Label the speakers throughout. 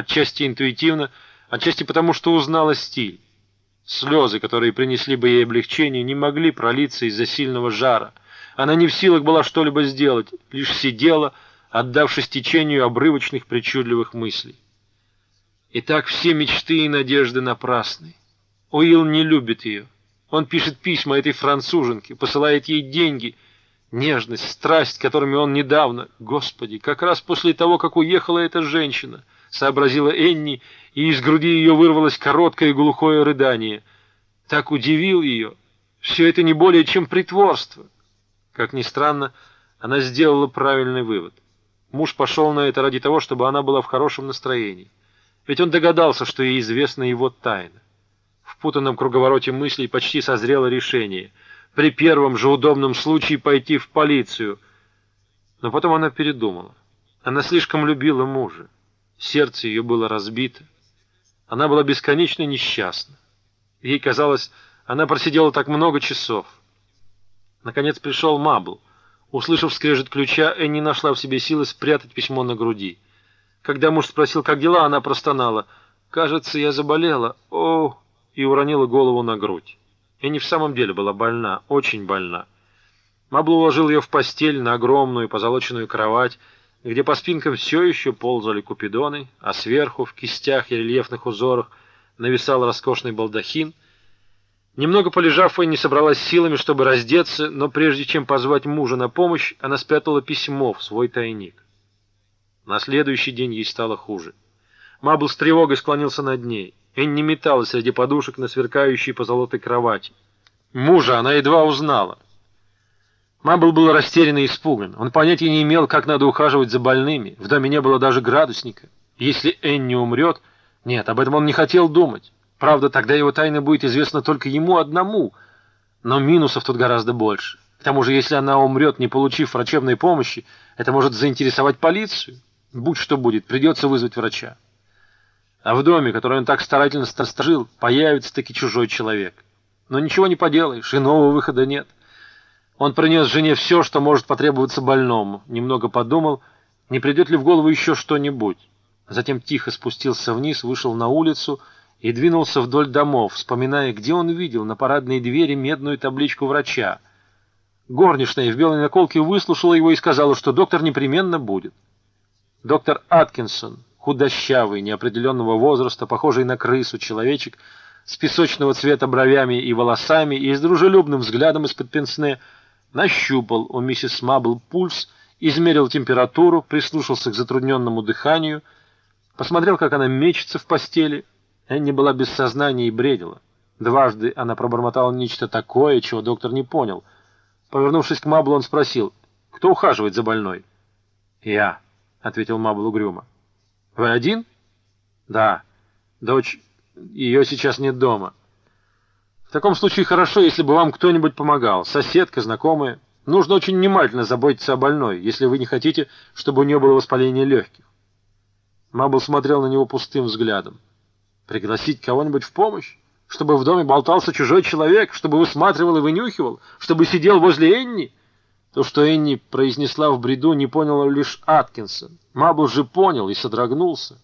Speaker 1: Отчасти интуитивно, отчасти потому, что узнала стиль. Слезы, которые принесли бы ей облегчение, не могли пролиться из-за сильного жара. Она не в силах была что-либо сделать, лишь сидела, отдавшись течению обрывочных причудливых мыслей. И так все мечты и надежды напрасны. Уилл не любит ее. Он пишет письма этой француженке, посылает ей деньги, нежность, страсть, которыми он недавно... Господи, как раз после того, как уехала эта женщина, сообразила Энни, и из груди ее вырвалось короткое и глухое рыдание. Так удивил ее. Все это не более чем притворство. Как ни странно, она сделала правильный вывод. Муж пошел на это ради того, чтобы она была в хорошем настроении. Ведь он догадался, что ей известна его тайна. В путанном круговороте мыслей почти созрело решение. При первом же удобном случае пойти в полицию. Но потом она передумала. Она слишком любила мужа. Сердце ее было разбито. Она была бесконечно несчастна. Ей казалось, она просидела так много часов. Наконец пришел Мабл. Услышав скрежет ключа, Энни нашла в себе силы спрятать письмо на груди. Когда муж спросил, как дела, она простонала. «Кажется, я заболела. О!» и уронила голову на грудь. Энни в самом деле была больна, очень больна. Мабл уложил ее в постель на огромную позолоченную кровать, где по спинкам все еще ползали купидоны, а сверху, в кистях и рельефных узорах, нависал роскошный балдахин. Немного полежав, Энни собралась силами, чтобы раздеться, но прежде чем позвать мужа на помощь, она спрятала письмо в свой тайник. На следующий день ей стало хуже. Мабл с тревогой склонился над ней. Энни металась среди подушек на сверкающей по золотой кровати. Мужа она едва узнала. Мабл был растерян и испуган. Он понятия не имел, как надо ухаживать за больными. В доме не было даже градусника. Если Энни умрет... Нет, об этом он не хотел думать. Правда, тогда его тайна будет известна только ему одному. Но минусов тут гораздо больше. К тому же, если она умрет, не получив врачебной помощи, это может заинтересовать полицию. Будь что будет, придется вызвать врача. А в доме, который он так старательно сторожил, появится таки чужой человек. Но ничего не поделаешь, иного выхода нет. Он принес жене все, что может потребоваться больному. Немного подумал, не придет ли в голову еще что-нибудь. Затем тихо спустился вниз, вышел на улицу и двинулся вдоль домов, вспоминая, где он видел на парадной двери медную табличку врача. Горничная в белой наколке выслушала его и сказала, что доктор непременно будет. Доктор Аткинсон, худощавый, неопределенного возраста, похожий на крысу человечек, с песочного цвета бровями и волосами и с дружелюбным взглядом из-под пенсне, нащупал у миссис Мабл пульс, измерил температуру, прислушался к затрудненному дыханию, посмотрел, как она мечется в постели. Энни была без сознания и бредила. Дважды она пробормотала нечто такое, чего доктор не понял. Повернувшись к Маблу, он спросил, «Кто ухаживает за больной?» «Я», — ответил Мабл угрюмо. «Вы один?» «Да. Дочь... Ее сейчас нет дома». В таком случае хорошо, если бы вам кто-нибудь помогал, соседка, знакомая. Нужно очень внимательно заботиться о больной, если вы не хотите, чтобы у нее было воспаление легких. Мабл смотрел на него пустым взглядом. Пригласить кого-нибудь в помощь? Чтобы в доме болтался чужой человек, чтобы высматривал и вынюхивал, чтобы сидел возле Энни? То, что Энни произнесла в бреду, не понял лишь Аткинсон. Мабл же понял и содрогнулся.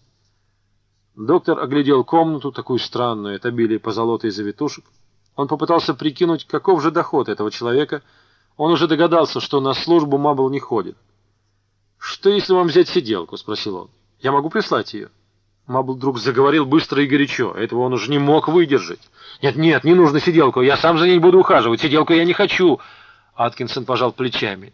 Speaker 1: Доктор оглядел комнату, такую странную, от обилия позолоты и завитушек. Он попытался прикинуть, каков же доход этого человека. Он уже догадался, что на службу Мабл не ходит. «Что, если вам взять сиделку?» — спросил он. «Я могу прислать ее?» Мабл вдруг заговорил быстро и горячо. Этого он уже не мог выдержать. «Нет, нет, не нужно сиделку. Я сам за ней буду ухаживать. Сиделку я не хочу». Аткинсон пожал плечами.